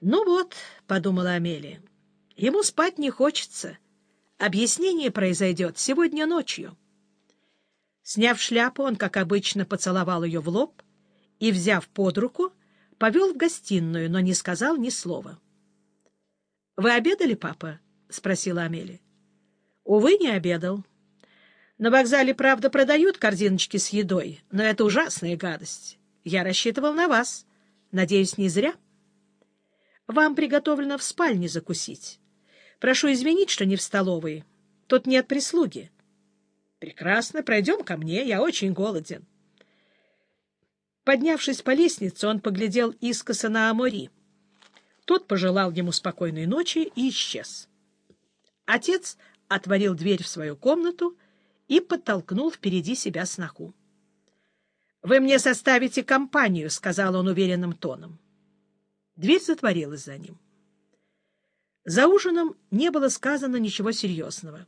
«Ну вот», — подумала Амелия, — «ему спать не хочется. Объяснение произойдет сегодня ночью». Сняв шляпу, он, как обычно, поцеловал ее в лоб и, взяв под руку, повел в гостиную, но не сказал ни слова. «Вы обедали, папа?» — спросила Амелия. «Увы, не обедал. На вокзале, правда, продают корзиночки с едой, но это ужасная гадость. Я рассчитывал на вас. Надеюсь, не зря». Вам приготовлено в спальне закусить. Прошу извинить, что не в столовой. Тут нет прислуги. Прекрасно, пройдем ко мне, я очень голоден. Поднявшись по лестнице, он поглядел искоса на Амори. Тот пожелал ему спокойной ночи и исчез. Отец отворил дверь в свою комнату и подтолкнул впереди себя сноху. — Вы мне составите компанию, — сказал он уверенным тоном. Дверь затворилась за ним. За ужином не было сказано ничего серьезного.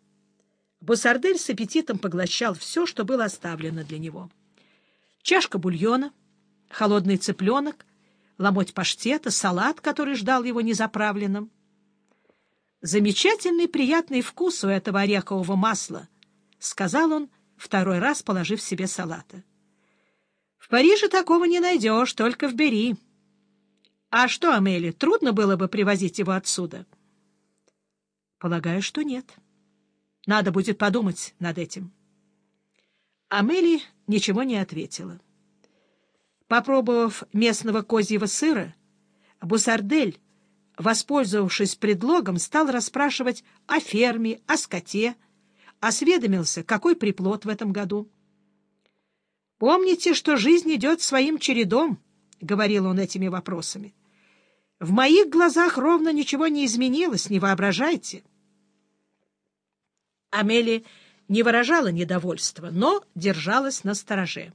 Бусардель с аппетитом поглощал все, что было оставлено для него. Чашка бульона, холодный цыпленок, ломоть паштета, салат, который ждал его незаправленным. «Замечательный приятный вкус у этого орехового масла», — сказал он, второй раз положив себе салата. «В Париже такого не найдешь, только в Бери». А что, Амели, трудно было бы привозить его отсюда? Полагаю, что нет. Надо будет подумать над этим. Амели ничего не ответила. Попробовав местного козьего сыра, Бусардель, воспользовавшись предлогом, стал расспрашивать о ферме, о скоте, осведомился, какой приплод в этом году. «Помните, что жизнь идет своим чередом», — говорил он этими вопросами. В моих глазах ровно ничего не изменилось, не воображайте. Амели не выражала недовольства, но держалась на стороже.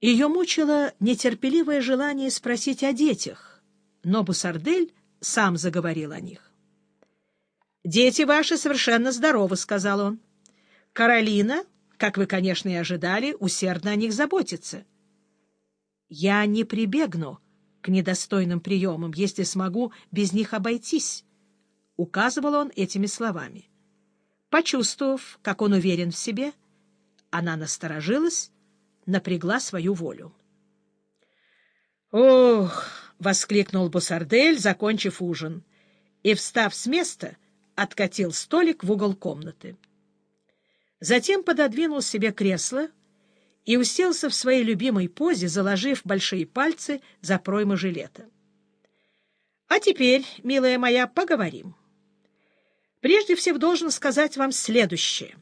Ее мучило нетерпеливое желание спросить о детях, но Бусардель сам заговорил о них. «Дети ваши совершенно здоровы», — сказал он. «Каролина, как вы, конечно, и ожидали, усердно о них заботится». «Я не прибегну», к недостойным приемам, если смогу без них обойтись, — указывал он этими словами. Почувствовав, как он уверен в себе, она насторожилась, напрягла свою волю. «Ох!» — воскликнул Бусардель, закончив ужин, и, встав с места, откатил столик в угол комнаты. Затем пододвинул себе кресло и уселся в своей любимой позе, заложив большие пальцы за пройму жилета. «А теперь, милая моя, поговорим. Прежде всего должен сказать вам следующее.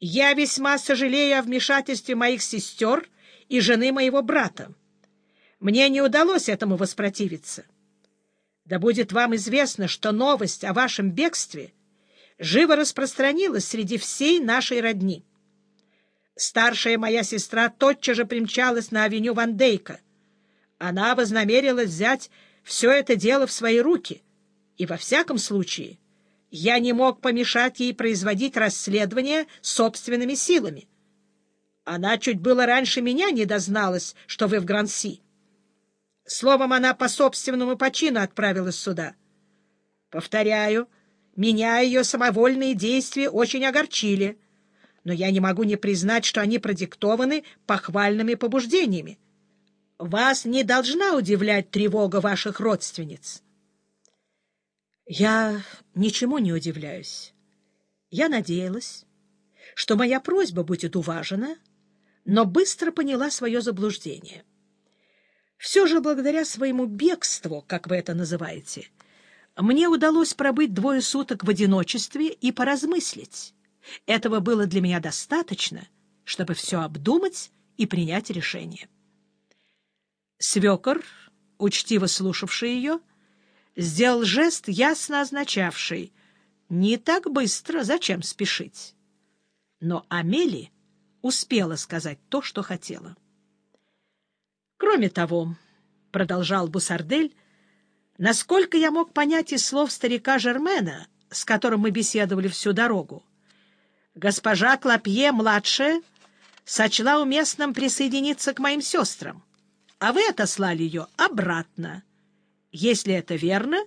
Я весьма сожалею о вмешательстве моих сестер и жены моего брата. Мне не удалось этому воспротивиться. Да будет вам известно, что новость о вашем бегстве живо распространилась среди всей нашей родни. Старшая моя сестра тотчас же примчалась на авеню Ван Дейка. Она вознамерилась взять все это дело в свои руки, и во всяком случае я не мог помешать ей производить расследование собственными силами. Она чуть было раньше меня не дозналась, что вы в Гранси. Словом, она по собственному почину отправилась сюда. Повторяю, меня ее самовольные действия очень огорчили — но я не могу не признать, что они продиктованы похвальными побуждениями. Вас не должна удивлять тревога ваших родственниц. Я ничему не удивляюсь. Я надеялась, что моя просьба будет уважена, но быстро поняла свое заблуждение. Все же благодаря своему бегству, как вы это называете, мне удалось пробыть двое суток в одиночестве и поразмыслить. Этого было для меня достаточно, чтобы все обдумать и принять решение. Свекор, учтиво слушавший ее, сделал жест, ясно означавший «не так быстро, зачем спешить?». Но Амели успела сказать то, что хотела. «Кроме того», — продолжал Бусардель, — «насколько я мог понять из слов старика Жермена, с которым мы беседовали всю дорогу, госпожа Клопье-младшая сочла уместным присоединиться к моим сестрам, а вы отослали ее обратно. Если это верно,